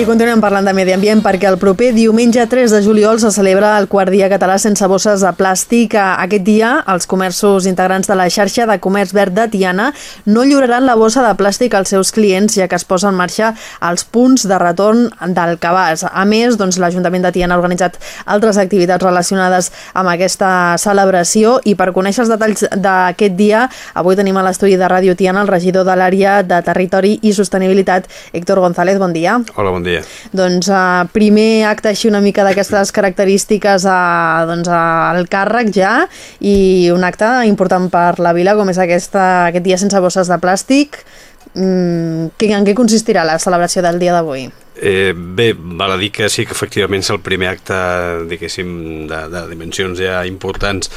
I continuem parlant de medi ambient perquè el proper diumenge 3 de juliol se celebra el quart dia català sense bosses de plàstic. Aquest dia, els comerços integrants de la xarxa de comerç verd de Tiana no lliuraran la bossa de plàstic als seus clients, ja que es posa en marxa els punts de retorn del cabàs. A més, doncs, l'Ajuntament de Tiana ha organitzat altres activitats relacionades amb aquesta celebració i per conèixer els detalls d'aquest dia, avui tenim a l'estudi de Ràdio Tiana el regidor de l'àrea de Territori i Sostenibilitat, Héctor González. Bon dia. Hola, bon bon dia. Doncs uh, primer acte així una mica d'aquestes característiques uh, doncs, uh, al càrrec ja i un acte important per la vila com és aquesta, aquest dia sense bosses de plàstic. Mm, en què consistirà la celebració del dia d'avui? Eh, bé, val a dir que sí que efectivament és el primer acte, diguéssim, de, de dimensions ja importants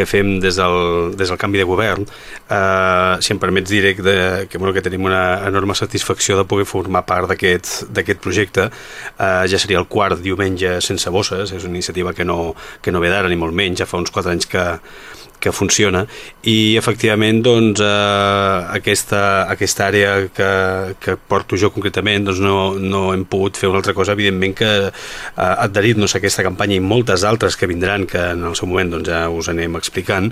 que fem des del, des del canvi de govern, eh, si em permets dir que, que, bueno, que tenim una enorme satisfacció de poder formar part d'aquest projecte. Eh, ja seria el quart diumenge sense bosses, és una iniciativa que no, que no ve d'ara ni molt menys, ja fa uns quatre anys que, que funciona. I efectivament doncs, eh, aquesta, aquesta àrea que, que porto jo concretament doncs no, no hem pogut fer una altra cosa evidentment que eh, adherir-nos a aquesta campanya i moltes altres que vindran que en el seu moment doncs, ja us anem explicant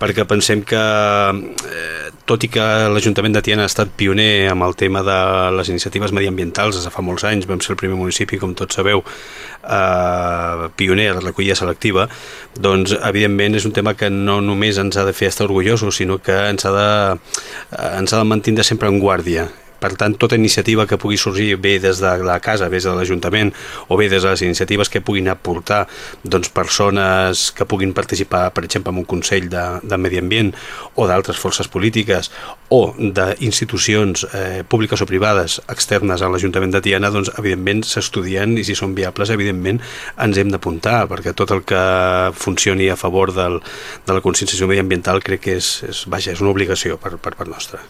perquè pensem que eh, tot i que l'Ajuntament de Tiana ha estat pioner amb el tema de les iniciatives mediambientals des de fa molts anys, vam ser el primer municipi com tots sabeu eh, pioner de recollida selectiva doncs evidentment és un tema que no només ens ha de fer estar orgullosos, sinó que ens ha de, eh, ens ha de mantenir sempre en guàrdia per tant, tota iniciativa que pugui sorgir bé des de la casa, bé des de l'Ajuntament o bé des de les iniciatives que puguin aportar doncs, persones que puguin participar, per exemple, en un Consell de, de Medi Ambient o d'altres forces polítiques o d'institucions eh, públiques o privades externes a l'Ajuntament de Tiana, doncs, evidentment, s'estudien i si són viables, evidentment, ens hem d'apuntar, perquè tot el que funcioni a favor del, de la conscienciació mediambiental crec que és, és, vaja, és una obligació per, per part nostra.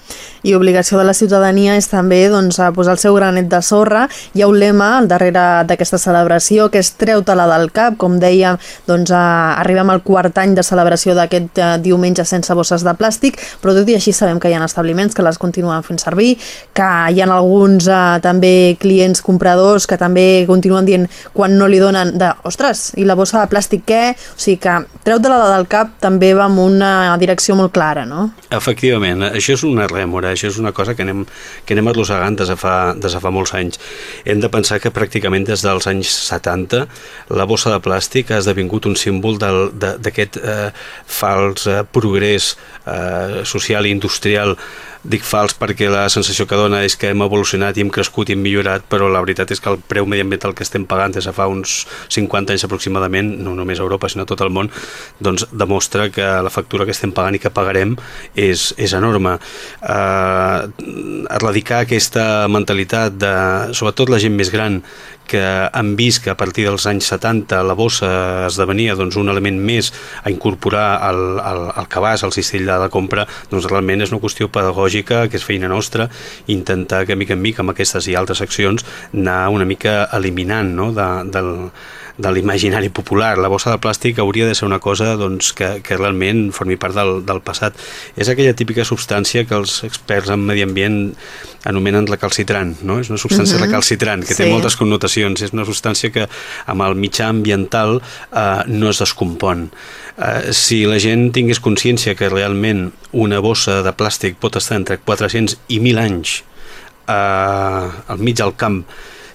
I obligació de la ciutadania és també doncs, a posar el seu granet de sorra. Hi ha un lema al darrere d'aquesta celebració que és treu-te-la del cap. Com deia, doncs, a, arribem al quart any de celebració d'aquest uh, diumenge sense bosses de plàstic, però tot i així sabem que hi ha establiments que les continuen fent servir, que hi ha alguns uh, també clients compradors que també continuen dient quan no li donen de, ostres, i la bossa de plàstic què? O sigui que treu-te-la del cap també va en una direcció molt clara, no? Efectivament, això és una rèmora, això és una cosa que anem, que anem arrossegant des de, fa, des de fa molts anys. Hem de pensar que pràcticament des dels anys 70 la bossa de plàstic ha esdevingut un símbol d'aquest eh, fals eh, progrés eh, social i industrial dic fals perquè la sensació que dona és que hem evolucionat i hem crescut i hem millorat, però la veritat és que el preu mediambiental que estem pagant des de fa uns 50 anys aproximadament, no només a Europa sinó a tot el món, doncs demostra que la factura que estem pagant i que pagarem és, és enorme. Eh, erradicar aquesta mentalitat de, sobretot la gent més gran, que han vist que a partir dels anys 70 la bossa esdevenia doncs, un element més a incorporar al, al, al cabàs, al cistell de la compra, doncs realment és una qüestió pedagògica que és feina nostra intentar que mica en mica amb aquestes i altres accions anar una mica eliminant no? de, del, de l'imaginari popular. La bossa de plàstic hauria de ser una cosa doncs, que, que realment formi part del, del passat. És aquella típica substància que els experts en medi ambient anomenen recalcitrant, no? És una substància uh mhm. -huh. recalcitrant, que sí. té moltes connotacions. És una substància que amb el mitjà ambiental eh, no es descompon. Eh, si la gent tingués consciència que realment una bossa de plàstic pot estar entre 400 i 1.000 anys eh, al mig del camp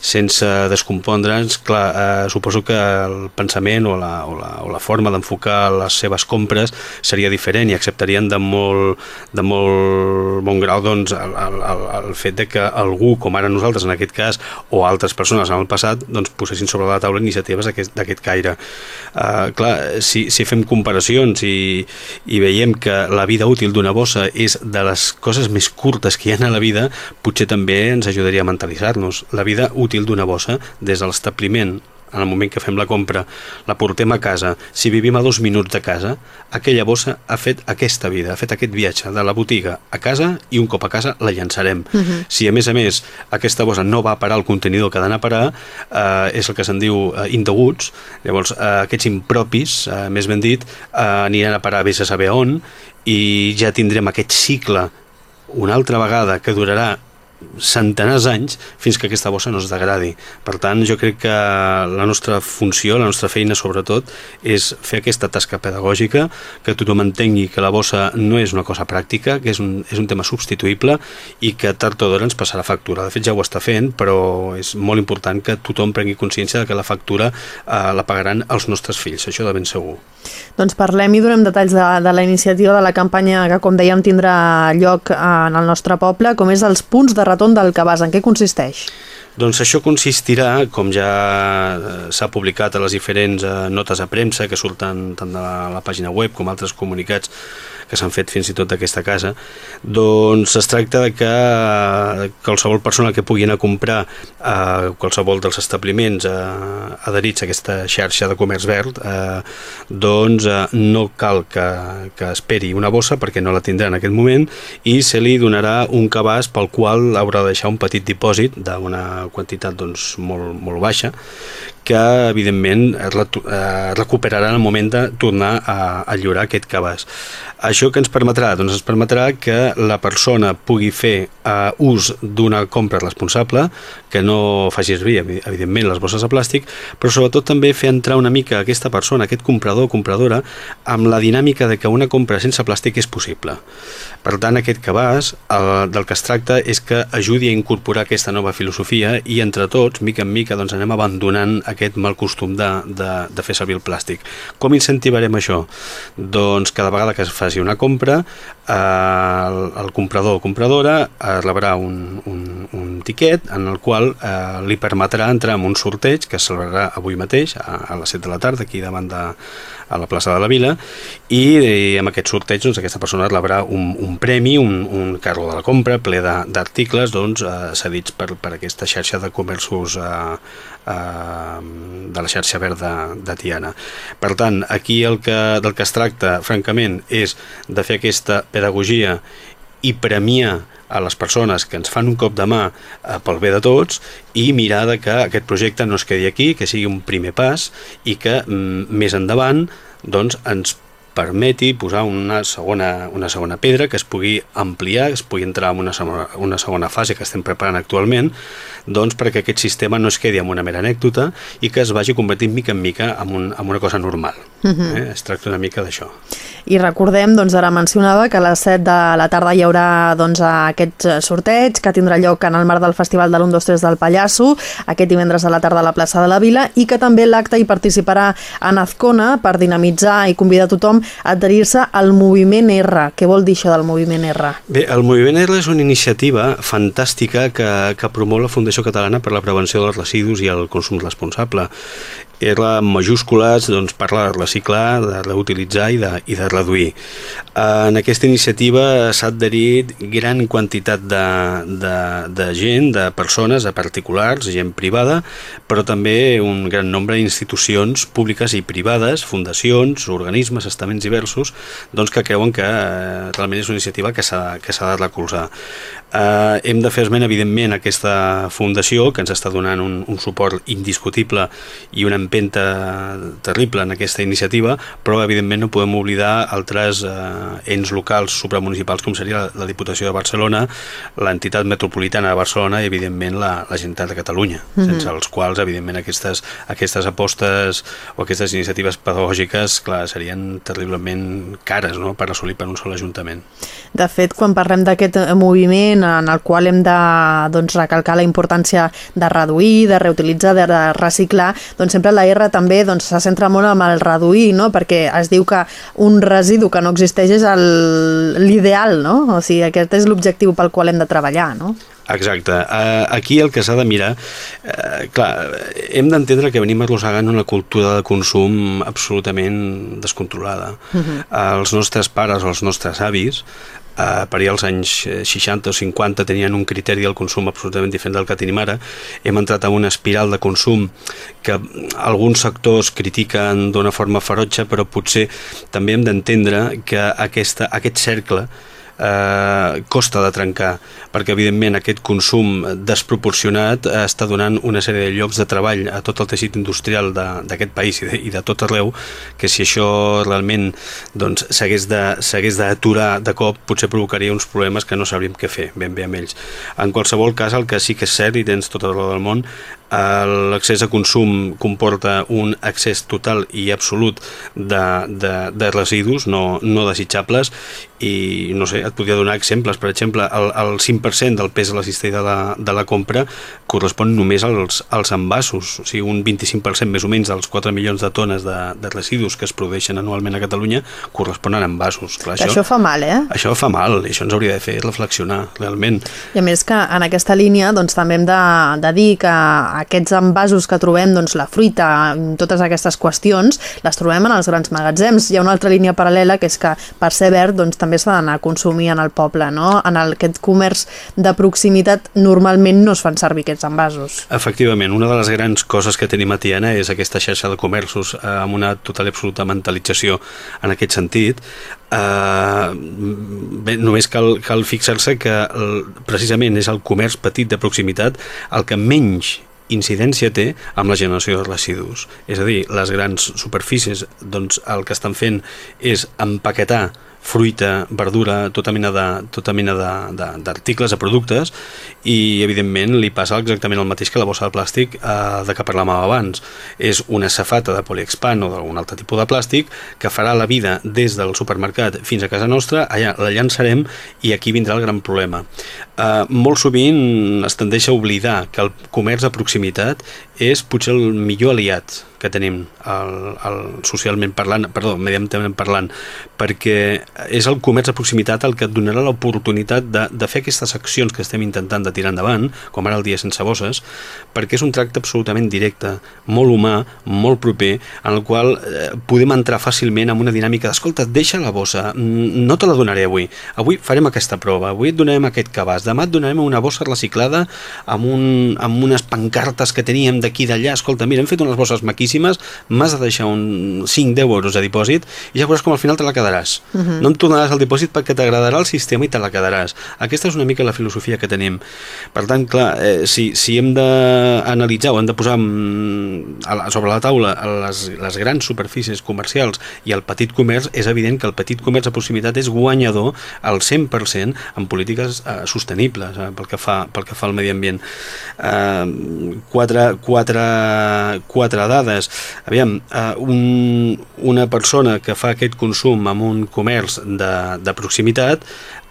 sense descompondre'ns, clar, eh, suposo que el pensament o la, o la, o la forma d'enfocar les seves compres seria diferent i acceptarien de molt, de molt bon grau doncs, el, el, el fet de que algú, com ara nosaltres en aquest cas, o altres persones en el passat, doncs, posessin sobre la taula iniciatives d'aquest caire. Eh, clar, si, si fem comparacions i, i veiem que la vida útil d'una bossa és de les coses més curtes que hi ha a la vida, potser també ens ajudaria a mentalitzar-nos. La vida útil útil d'una bossa des de l'establiment en el moment que fem la compra, la portem a casa, si vivim a dos minuts de casa, aquella bossa ha fet aquesta vida, ha fet aquest viatge de la botiga a casa i un cop a casa la llançarem. Uh mhm. -huh. Si a més a més aquesta bossa no va a parar al contenidor que ha d'anar a parar, eh, és el que se'n diu eh, indeguts, llavors eh, aquests impropis, eh, més ben dit, eh, aniran a parar a vés a saber on i ja tindrem aquest cicle una altra vegada que durarà centenars d'anys fins que aquesta bossa no es degradi. Per tant, jo crec que la nostra funció, la nostra feina sobretot, és fer aquesta tasca pedagògica, que tothom entengui que la bossa no és una cosa pràctica, que és un, és un tema substituïble i que tard o d'hora ens passarà factura. De fet, ja ho està fent, però és molt important que tothom prengui consciència de que la factura eh, la pagaran els nostres fills, això de ben segur. Doncs parlem i donem detalls de, de la iniciativa de la campanya que, com dèiem, tindrà lloc en el nostre poble, com és els punts de retorn del cabàs. En què consisteix? Doncs això consistirà, com ja eh, s'ha publicat a les diferents eh, notes a premsa que surten tant de la, la pàgina web com altres comunicats que s'han fet fins i tot d'aquesta casa, doncs es tracta de que qualsevol persona que pugui anar a comprar a qualsevol dels establiments eh, adherits a aquesta xarxa de comerç verd, eh, doncs eh, no cal que, que esperi una bossa perquè no la tindrà en aquest moment i se li donarà un cabàs pel qual haurà de deixar un petit dipòsit d'una quantitat doncs, molt, molt baixa que evidentment es recuperarà en el moment de tornar a, a lliurar aquest cabàs. Això que ens permetrà? Doncs ens permetrà que la persona pugui fer uh, ús d'una compra responsable, que no faci servir, evidentment, les bosses de plàstic, però sobretot també fer entrar una mica aquesta persona, aquest comprador o compradora, amb la dinàmica de que una compra sense plàstic és possible. Per tant, aquest cabàs, el, del que es tracta és que ajudi a incorporar aquesta nova filosofia i entre tots, mica en mica, doncs anem abandonant mal costum de, de, de fer servir el plàstic. Com incentivarem això? Doncs cada vegada que es faci una compra, eh, el, el comprador o compradora eh, rebrà un, un, un tiquet en el qual eh, li permetrà entrar en un sorteig que es celebrarà avui mateix a, a les 7 de la tarda aquí davant de, a la plaça de la Vila i, i amb aquest sorteig doncs, aquesta persona rebrà un, un premi, un, un carro de la compra ple d'articles doncs, eh, cedits per, per aquesta xarxa de comerços eh, eh, de la xarxa verda de Tiana. Per tant, aquí el que, del que es tracta, francament, és de fer aquesta pedagogia i premiar a les persones que ens fan un cop de mà eh, pel bé de tots i mirar de que aquest projecte no es quedi aquí, que sigui un primer pas i que mm, més endavant doncs, ens permeti posar una segona, una segona pedra que es pugui ampliar, que es pugui entrar en una segona, una segona fase que estem preparant actualment, doncs perquè aquest sistema no es quedi amb una mera anècdota i que es vagi convertint mica en mica en, un, en una cosa normal. Uh mhm. -huh. eh? Es tracta una mica d'això. I recordem, doncs ara mencionava que a les 7 de la tarda hi haurà doncs, aquest sorteig que tindrà lloc en el marc del Festival de l'1-2-3 del Pallasso, aquest divendres a la tarda a la plaça de la Vila, i que també l'acte hi participarà en Azcona per dinamitzar i convidar tothom adherir-se al moviment R. Què vol dir això del moviment R? Bé, el moviment R és una iniciativa fantàstica que, que promou la Fundació Catalana per la Prevenció dels Residus i el Consum Responsable. R en majúscules doncs, parla de reciclar, de reutilitzar i de, i de reduir. En aquesta iniciativa s'ha adherit gran quantitat de, de, de gent, de persones, de particulars, gent privada, però també un gran nombre d'institucions públiques i privades, fundacions, organismes, estaments diversos, doncs que creuen que eh, realment és una iniciativa que s'ha de recolzar. Eh, hem de fer esment, evidentment, aquesta fundació que ens està donant un, un suport indiscutible i una empenta terrible en aquesta iniciativa, però evidentment no podem oblidar altres eh, ens locals supramunicipals com seria la, la Diputació de Barcelona, l'entitat metropolitana de Barcelona i evidentment la, la Generalitat de Catalunya, mm -hmm. sense els quals evidentment aquestes, aquestes apostes o aquestes iniciatives pedagògiques clar, serien terriblement cares no? per assolir per un sol ajuntament. De fet, quan parlem d'aquest moviment en el qual hem de doncs, recalcar la importància de reduir, de reutilitzar, de reciclar, doncs sempre la R també doncs, se centra molt en el reduir, no? perquè es diu que un residu que no existeix és l'ideal, no? o sigui, aquest és l'objectiu pel qual hem de treballar. No? Exacte. Uh, aquí el que s'ha de mirar... Uh, clar, hem d'entendre que venim arrossegant una cultura de consum absolutament descontrolada. Uh -huh. uh, els nostres pares o els nostres avis eh, per allà als anys 60 o 50 tenien un criteri del consum absolutament diferent del que tenim ara. Hem entrat en una espiral de consum que alguns sectors critiquen d'una forma ferotge, però potser també hem d'entendre que aquesta, aquest cercle eh, costa de trencar, perquè evidentment aquest consum desproporcionat està donant una sèrie de llocs de treball a tot el teixit industrial d'aquest país i de, i de tot arreu, que si això realment doncs, s'hagués doncs, d'aturar de, de cop potser provocaria uns problemes que no sabríem què fer ben bé amb ells. En qualsevol cas, el que sí que és cert, i tens tot el del món, l'accés a consum comporta un accés total i absolut de, de, de residus no, no desitjables. I no sé, et podria donar exemples. Per exemple, el, el 5% del pes de la cistella de la, de la compra correspon només als, als envasos. O sigui, un 25% més o menys dels 4 milions de tones de, de residus que es produeixen anualment a Catalunya corresponen a envasos. Clar, això, això fa mal, eh? Això fa mal, i això ens hauria de fer reflexionar realment. I a més que en aquesta línia doncs, també hem de, de dir que aquests envasos que trobem, doncs, la fruita, totes aquestes qüestions, les trobem en els grans magatzems. Hi ha una altra línia paral·lela que és que per ser verd doncs, també s'ha d'anar a consumir en el poble, no? En el, aquest comerç de proximitat normalment no es fan servir aquests envasos. Efectivament, una de les grans coses que tenim a Tiana és aquesta xarxa de comerços eh, amb una total i absoluta mentalització en aquest sentit. Eh, bé, només cal, cal fixar-se que el, precisament és el comerç petit de proximitat el que menys incidència té amb la generació de residus. És a dir, les grans superfícies doncs, el que estan fent és empaquetar fruita, verdura, tota mena de, tota mena d'articles, de, productes i evidentment li passa exactament el mateix que la bossa de plàstic eh, de que parlàvem abans. És una safata de poliexpan o d'algun altre tipus de plàstic que farà la vida des del supermercat fins a casa nostra, allà la llançarem i aquí vindrà el gran problema. Eh, molt sovint es tendeix a oblidar que el comerç de proximitat és potser el millor aliat que tenim el, el socialment parlant, perdó, mediamment parlant, perquè és el comerç de proximitat el que et donarà l'oportunitat de, de fer aquestes accions que estem intentant de tirar endavant, com ara el dia sense bosses, perquè és un tracte absolutament directe, molt humà, molt proper, en el qual eh, podem entrar fàcilment en una dinàmica d'escolta, deixa la bossa, mm, no te la donaré avui, avui farem aquesta prova, avui et donarem aquest cabàs, demà et donarem una bossa reciclada amb, un, amb unes pancartes que teníem d'aquí d'allà, escolta, mira, hem fet unes bosses maquíssimes caríssimes, m'has de deixar un 5-10 euros de dipòsit i ja veuràs com al final te la quedaràs. Uh mhm. -huh. No em tornaràs el dipòsit perquè t'agradarà el sistema i te la quedaràs. Aquesta és una mica la filosofia que tenim. Per tant, clar, eh, si, si hem d'analitzar o hem de posar mm, a, sobre la taula les, les grans superfícies comercials i el petit comerç, és evident que el petit comerç de proximitat és guanyador al 100% en polítiques eh, sostenibles eh, pel, que fa, pel que fa al medi ambient. Eh, quatre, quatre, quatre dades vegades, aviam, uh, un, una persona que fa aquest consum amb un comerç de, de proximitat,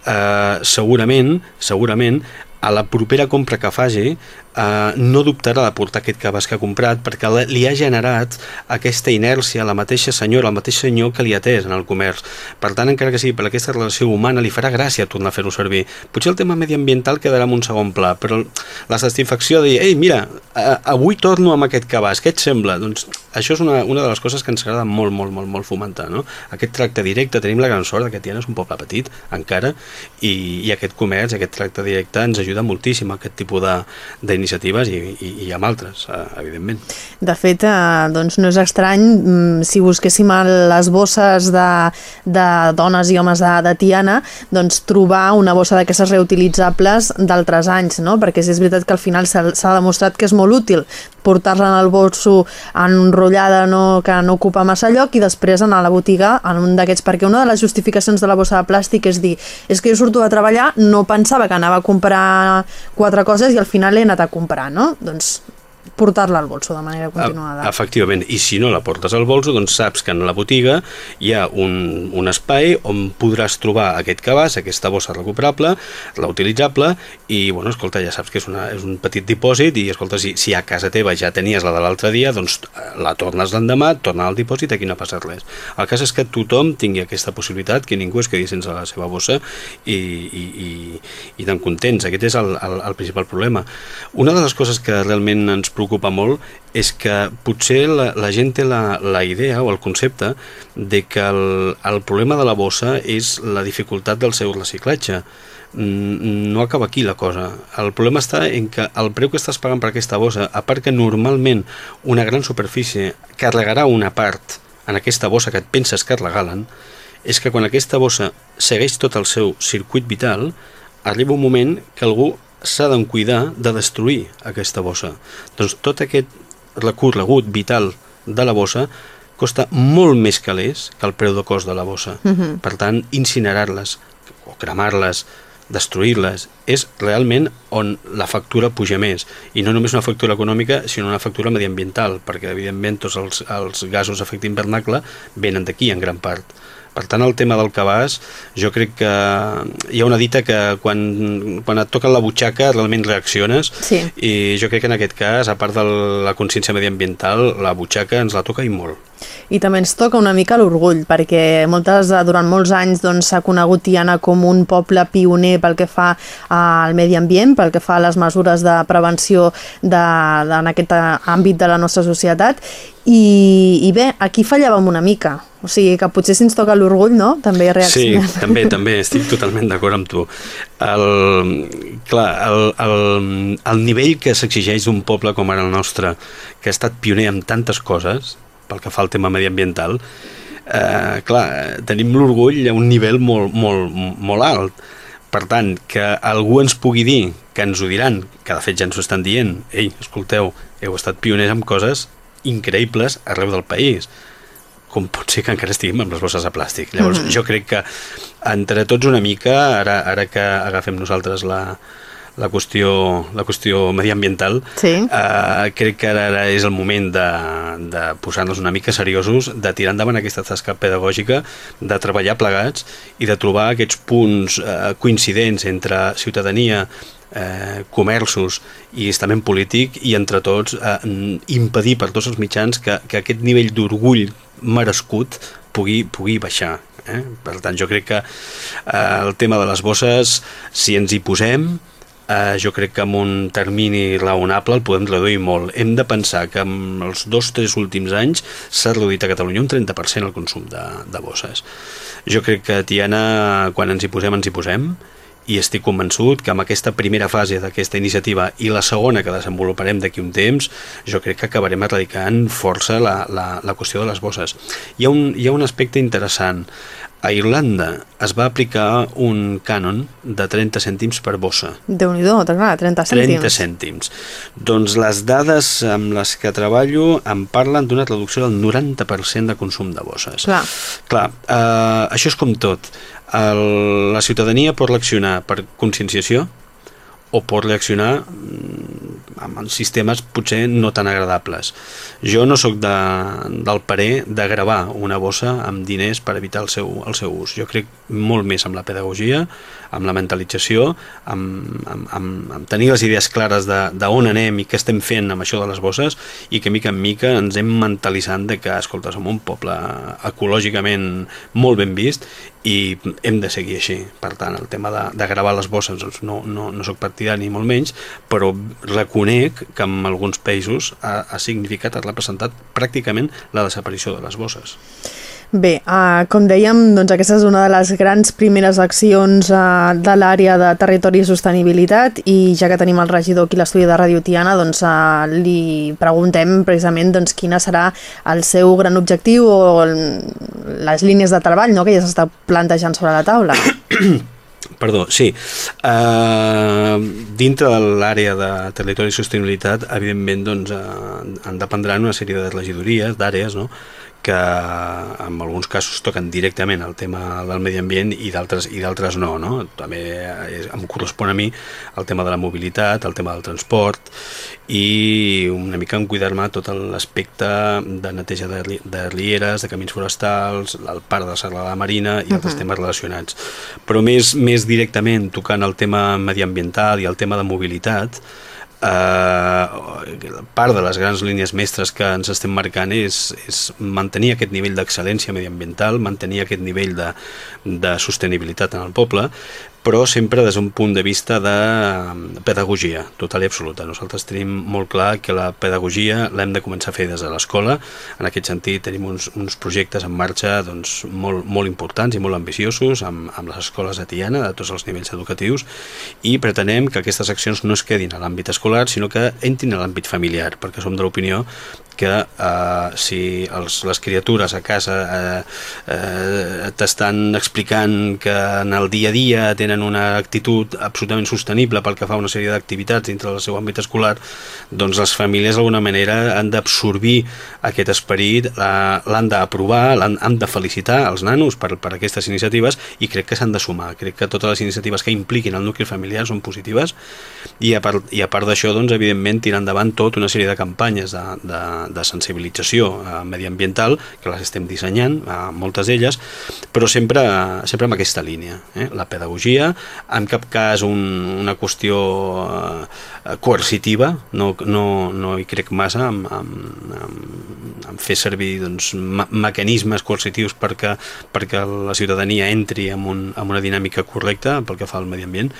uh, segurament, segurament, a la propera compra que faci eh, no dubtarà de portar aquest cabàs que ha comprat perquè li ha generat aquesta inèrcia la mateixa senyora, el mateix senyor que li ha atès en el comerç. Per tant, encara que sigui per aquesta relació humana, li farà gràcia tornar a fer-ho servir. Potser el tema mediambiental quedarà en un segon pla, però la satisfacció de dir, ei, mira, avui torno amb aquest cabàs, què et sembla? Doncs això és una, una de les coses que ens agrada molt, molt, molt, molt fomentar, no? Aquest tracte directe, tenim la gran sort que Tiana és un poble petit, encara, i, i aquest comerç, aquest tracte directe ens ajuda moltíssim a aquest tipus d'iniciatives iniciatives i, i, i amb altres, eh, evidentment. De fet, eh, doncs no és estrany mm, si busquéssim les bosses de, de dones i homes de, de Tiana, doncs trobar una bossa d'aquestes reutilitzables d'altres anys, no? perquè és veritat que al final s'ha demostrat que és molt útil portar-la en el bolso enrotllada no, que no ocupa massa lloc i després anar a la botiga en un d'aquests, perquè una de les justificacions de la bossa de plàstic és dir, és que jo surto a treballar, no pensava que anava a comprar quatre coses i al final he anat a comprar, no? Doncs portar-la al bolso de manera continuada. Efectivament, i si no la portes al bolso, doncs saps que en la botiga hi ha un, un espai on podràs trobar aquest cabàs, aquesta bossa recuperable, la utilitzable, i, bueno, escolta, ja saps que és, una, és un petit dipòsit, i, escolta, si, si a casa teva ja tenies la de l'altre dia, doncs eh, la tornes l'endemà, torna al dipòsit, aquí no ha passat res. El cas és que tothom tingui aquesta possibilitat, que ningú es quedi sense la seva bossa i, i, i, i tan contents. Aquest és el, el, el principal problema. Una de les coses que realment ens preocupa molt és que potser la, la gent té la, la idea o el concepte de que el, el problema de la bossa és la dificultat del seu reciclatge mm, no acaba aquí la cosa. El problema està en que el preu que estàs pagant per aquesta bossa, a part que normalment una gran superfície carregarà una part en aquesta bossa que et penses que et regalen, és que quan aquesta bossa segueix tot el seu circuit vital, arriba un moment que algú s'ha de cuidar de destruir aquesta bossa. Doncs tot aquest recorregut vital de la bossa costa molt més calés que el preu de cost de la bossa. Uh -huh. Per tant, incinerar-les o cremar-les, destruir-les, és realment on la factura puja més. I no només una factura econòmica, sinó una factura mediambiental, perquè evidentment tots els, els gasos d'efecte invernacle venen d'aquí en gran part. Per tant, el tema del cabàs, jo crec que hi ha una dita que quan, quan et toca la butxaca realment reacciones sí. i jo crec que en aquest cas, a part de la consciència mediambiental, la butxaca ens la toca i molt. I també ens toca una mica l'orgull, perquè moltes, durant molts anys doncs, s'ha doncs, conegut Tiana com un poble pioner pel que fa al medi ambient, pel que fa a les mesures de prevenció de, de, en aquest àmbit de la nostra societat, i, i bé, aquí fallàvem una mica, o sigui que potser si ens toca l'orgull, no? També reaccionem. Sí, també, també, estic totalment d'acord amb tu. El, clar, el, el, el nivell que s'exigeix d'un poble com ara el nostre, que ha estat pioner en tantes coses, pel que fa al tema mediambiental, eh, clar, tenim l'orgull a un nivell molt, molt, molt alt. Per tant, que algú ens pugui dir, que ens ho diran, que de fet ja ens ho estan dient, ei, escolteu, heu estat pioners en coses increïbles arreu del país com pot ser que encara estiguem amb les bosses de plàstic. Llavors, mm -hmm. jo crec que entre tots una mica, ara, ara que agafem nosaltres la, la qüestió, la qüestió mediambiental, sí. eh, crec que ara és el moment de, de posar-nos una mica seriosos, de tirar endavant aquesta tasca pedagògica, de treballar plegats i de trobar aquests punts eh, coincidents entre ciutadania, eh, comerços i estament polític i entre tots eh, impedir per tots els mitjans que, que aquest nivell d'orgull merescut pugui, pugui baixar. Eh? Per tant, jo crec que eh, el tema de les bosses, si ens hi posem, eh, jo crec que amb un termini raonable el podem reduir molt. Hem de pensar que en els dos o tres últims anys s'ha reduït a Catalunya un 30% el consum de, de bosses. Jo crec que, Tiana, quan ens hi posem, ens hi posem, i estic convençut que amb aquesta primera fase d'aquesta iniciativa i la segona que desenvoluparem d'aquí un temps, jo crec que acabarem erradicant força la, la, la qüestió de les bosses. Hi ha, un, hi ha un aspecte interessant. A Irlanda es va aplicar un cànon de 30 cèntims per bossa. Déu-n'hi-do, 30 cèntims. 30 cèntims. Doncs les dades amb les que treballo em parlen d'una reducció del 90% de consum de bosses. Clar. Clar, eh, això és com tot el, la ciutadania pot reaccionar per conscienciació o pot reaccionar amb sistemes potser no tan agradables. Jo no sóc de, del parer de gravar una bossa amb diners per evitar el seu, el seu ús. Jo crec molt més amb la pedagogia, amb la mentalització, amb, amb, amb, amb tenir les idees clares de, de on anem i què estem fent amb això de les bosses i que mica en mica ens hem mentalitzant de que, escolta, som un poble ecològicament molt ben vist i hem de seguir així. Per tant, el tema de, de gravar les bosses doncs no, no, no sóc partidari ni molt menys, però reconec que en alguns països ha, ha significat, ha representat pràcticament la desaparició de les bosses. Bé, uh, com dèiem, doncs aquesta és una de les grans primeres accions uh, de l'àrea de territori i sostenibilitat i ja que tenim el regidor aquí l'estudi de Radio Tiana, doncs uh, li preguntem precisament doncs, quina serà el seu gran objectiu o les línies de treball no?, que ja s'està plantejant sobre la taula. Perdó, sí. Uh, dintre de l'àrea de territori i sostenibilitat, evidentment, doncs, uh, en dependran una sèrie de regidories, d'àrees, no?, que en alguns casos toquen directament el tema del medi ambient i d'altres i d'altres no, no? També és, em correspon a mi el tema de la mobilitat, el tema del transport i una mica en cuidar-me tot l'aspecte de neteja de, de rieres, de camins forestals, el parc de la Serralada Marina i altres uh -huh. temes relacionats. Però més, més directament tocant el tema mediambiental i el tema de mobilitat, eh, part de les grans línies mestres que ens estem marcant és, és mantenir aquest nivell d'excel·lència mediambiental, mantenir aquest nivell de, de sostenibilitat en el poble, però sempre des d'un punt de vista de pedagogia, total i absoluta. Nosaltres tenim molt clar que la pedagogia l'hem de començar a fer des de l'escola. En aquest sentit tenim uns, uns projectes en marxa doncs, molt, molt importants i molt ambiciosos amb, amb les escoles de Tiana, de tots els nivells educatius, i pretenem que aquestes accions no es quedin a l'àmbit escolar, sinó que entrin a l'àmbit familiar, perquè som de l'opinió que eh, si els, les criatures a casa eh, eh, t'estan explicant que en el dia a dia tenen una actitud absolutament sostenible pel que fa a una sèrie d'activitats dintre del seu àmbit escolar, doncs les famílies d'alguna manera han d'absorbir aquest esperit, l'han d'aprovar, han de felicitar els nanos per, per aquestes iniciatives i crec que s'han de sumar. Crec que totes les iniciatives que impliquin el nucli familiar són positives i a part, i a part d'això, doncs, evidentment, tirar endavant tota una sèrie de campanyes de, de, de sensibilització eh, mediambiental, que les estem dissenyant, eh, moltes d'elles, però sempre, sempre amb aquesta línia. Eh? La pedagogia, en cap cas un, una qüestió eh, coercitiva, no, no, no hi crec massa en, en, en, en fer servir doncs, me mecanismes coercitius perquè, perquè la ciutadania entri en, un, en una dinàmica correcta pel que fa al medi ambient.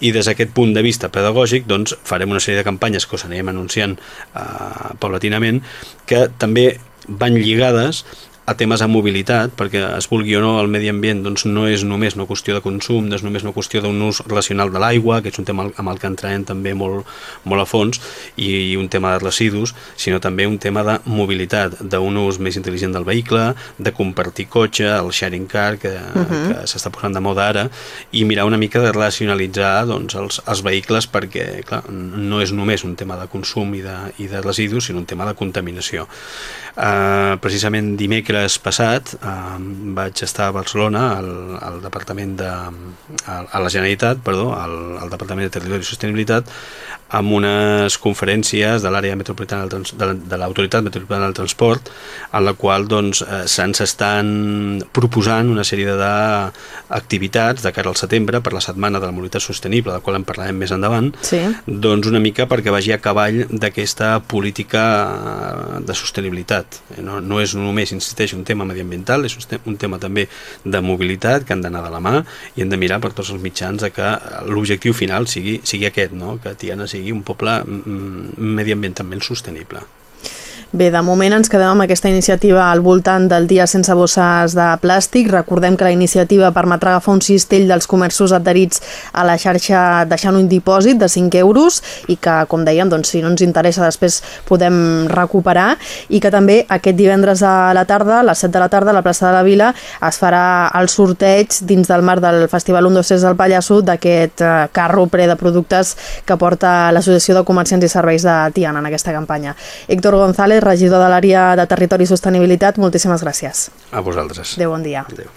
I des d'aquest punt de vista pedagògic doncs, farem una sèrie de campanyes que us anirem anunciant eh, paulatinament que també van lligades a temes de mobilitat, perquè es vulgui o no el medi ambient doncs no és només una qüestió de consum, no és només una qüestió d'un ús racional de l'aigua, que és un tema amb el que entrarem també molt, molt a fons, i, i un tema de residus, sinó també un tema de mobilitat, d'un ús més intel·ligent del vehicle, de compartir cotxe, el sharing car, que, uh mhm. -huh. que s'està posant de moda ara, i mirar una mica de racionalitzar doncs, els, els vehicles perquè clar, no és només un tema de consum i de, i de residus, sinó un tema de contaminació. Uh, precisament dimecres dimecres passat eh, vaig estar a Barcelona al, al Departament de... A, a la Generalitat, perdó, al, al Departament de Territori i Sostenibilitat amb unes conferències de l'àrea metropolitana del, de, de l'autoritat metropolitana del transport en la qual doncs, eh, se'ns estan proposant una sèrie d'activitats de cara al setembre per la setmana de la mobilitat sostenible, de qual en parlarem més endavant, sí. doncs una mica perquè vagi a cavall d'aquesta política eh, de sostenibilitat. No, no és només, insisteix, un tema mediambiental, és un tema també de mobilitat que han d'anar de la mà i hem de mirar per tots els mitjans de que l'objectiu final sigui, sigui aquest, no? que Tiana sigui sigui un poble mm, mediambientalment sostenible. Bé, de moment ens quedem amb aquesta iniciativa al voltant del dia sense bosses de plàstic. Recordem que la iniciativa permetrà agafar un cistell dels comerços adherits a la xarxa deixant un dipòsit de 5 euros i que, com dèiem, doncs, si no ens interessa després podem recuperar i que també aquest divendres a la tarda, a les 7 de la tarda, a la plaça de la Vila, es farà el sorteig dins del marc del Festival 1, 2, 3 del Pallasso d'aquest eh, carro pre de productes que porta l'Associació de Comerciants i Serveis de Tiana en aquesta campanya. Héctor González, regidor de l'àrea de Territori i Sostenibilitat, moltíssimes gràcies. A vosaltres. Adéu, bon dia. Adéu.